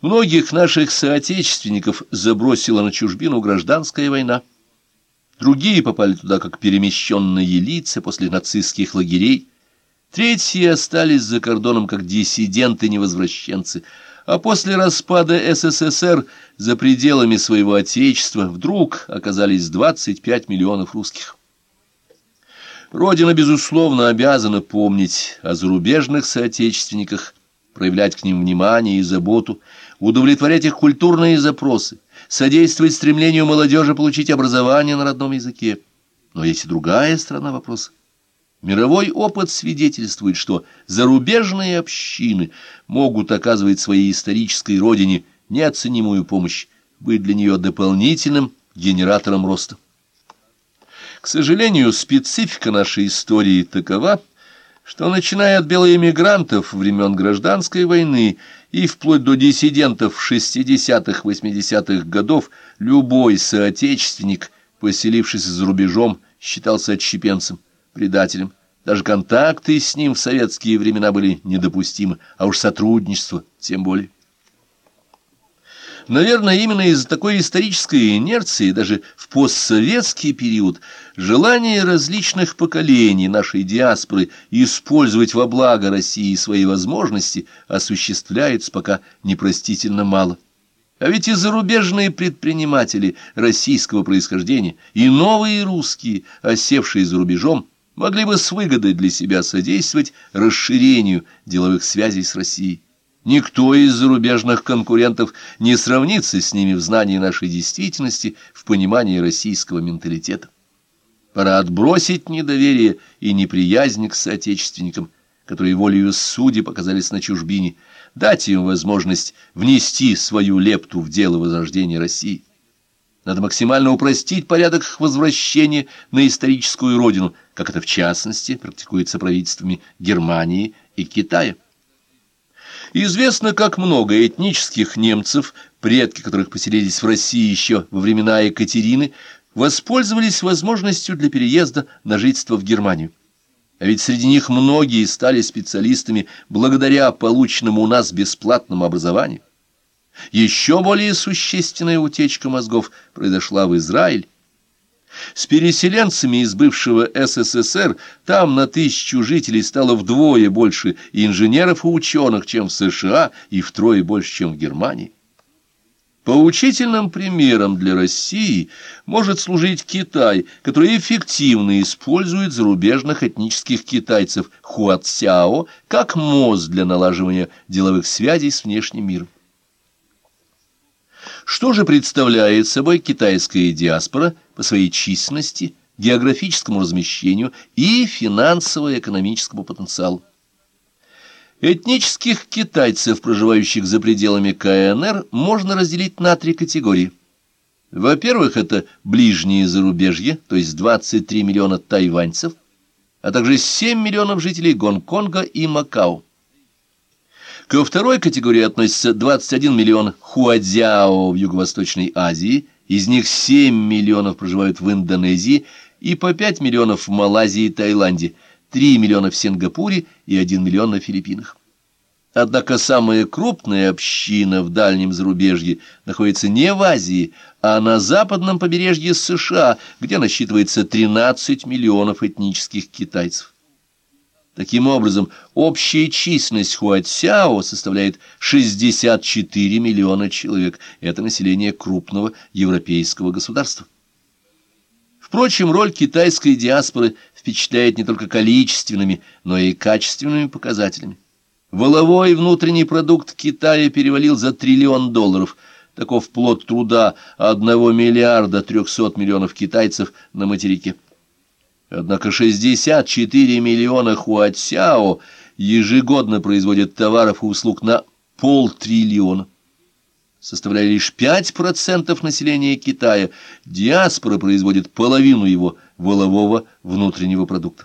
Многих наших соотечественников забросила на чужбину гражданская война. Другие попали туда как перемещенные лица после нацистских лагерей. Третьи остались за кордоном как диссиденты-невозвращенцы, а после распада СССР за пределами своего отечества вдруг оказались 25 миллионов русских. Родина, безусловно, обязана помнить о зарубежных соотечественниках, проявлять к ним внимание и заботу, удовлетворять их культурные запросы, содействовать стремлению молодежи получить образование на родном языке. Но есть и другая сторона вопроса. Мировой опыт свидетельствует, что зарубежные общины могут оказывать своей исторической родине неоценимую помощь, быть для нее дополнительным генератором роста. К сожалению, специфика нашей истории такова, что, начиная от белоэмигрантов времен гражданской войны и вплоть до диссидентов 60-80-х годов, любой соотечественник, поселившийся за рубежом, считался отщепенцем, предателем. Даже контакты с ним в советские времена были недопустимы, а уж сотрудничество тем более. Наверное, именно из-за такой исторической инерции, даже в постсоветский период, желание различных поколений нашей диаспоры использовать во благо России свои возможности осуществляется пока непростительно мало. А ведь и зарубежные предприниматели российского происхождения, и новые русские, осевшие за рубежом, могли бы с выгодой для себя содействовать расширению деловых связей с Россией. Никто из зарубежных конкурентов не сравнится с ними в знании нашей действительности, в понимании российского менталитета. Пора отбросить недоверие и неприязнь к соотечественникам, которые волею судеб показались на чужбине, дать им возможность внести свою лепту в дело возрождения России. Надо максимально упростить порядок их возвращения на историческую родину, как это в частности практикуется правительствами Германии и Китая. Известно, как много этнических немцев, предки которых поселились в России еще во времена Екатерины, воспользовались возможностью для переезда на жительство в Германию. А ведь среди них многие стали специалистами благодаря полученному у нас бесплатному образованию. Еще более существенная утечка мозгов произошла в Израиль, с переселенцами из бывшего СССР там на тысячу жителей стало вдвое больше инженеров и ученых, чем в США, и втрое больше, чем в Германии. Поучительным примером для России может служить Китай, который эффективно использует зарубежных этнических китайцев хуатсяо как мост для налаживания деловых связей с внешним миром. Что же представляет собой китайская диаспора по своей численности, географическому размещению и финансово-экономическому потенциалу? Этнических китайцев, проживающих за пределами КНР, можно разделить на три категории. Во-первых, это ближние зарубежье, то есть 23 миллиона тайваньцев, а также 7 миллионов жителей Гонконга и Макао. Ко второй категории относятся 21 миллион хуадзяо в Юго-Восточной Азии, из них 7 миллионов проживают в Индонезии и по 5 миллионов в Малайзии и Таиланде, 3 миллиона в Сингапуре и 1 миллион на Филиппинах. Однако самая крупная община в дальнем зарубежье находится не в Азии, а на западном побережье США, где насчитывается 13 миллионов этнических китайцев. Таким образом, общая численность Хуатсяо составляет 64 миллиона человек. Это население крупного европейского государства. Впрочем, роль китайской диаспоры впечатляет не только количественными, но и качественными показателями. Воловой внутренний продукт Китая перевалил за триллион долларов. Таков плод труда 1 миллиарда 300 миллионов китайцев на материке. Однако 64 миллиона хуатсяо ежегодно производят товаров и услуг на полтриллиона. Составляя лишь 5% населения Китая, диаспора производит половину его волового внутреннего продукта.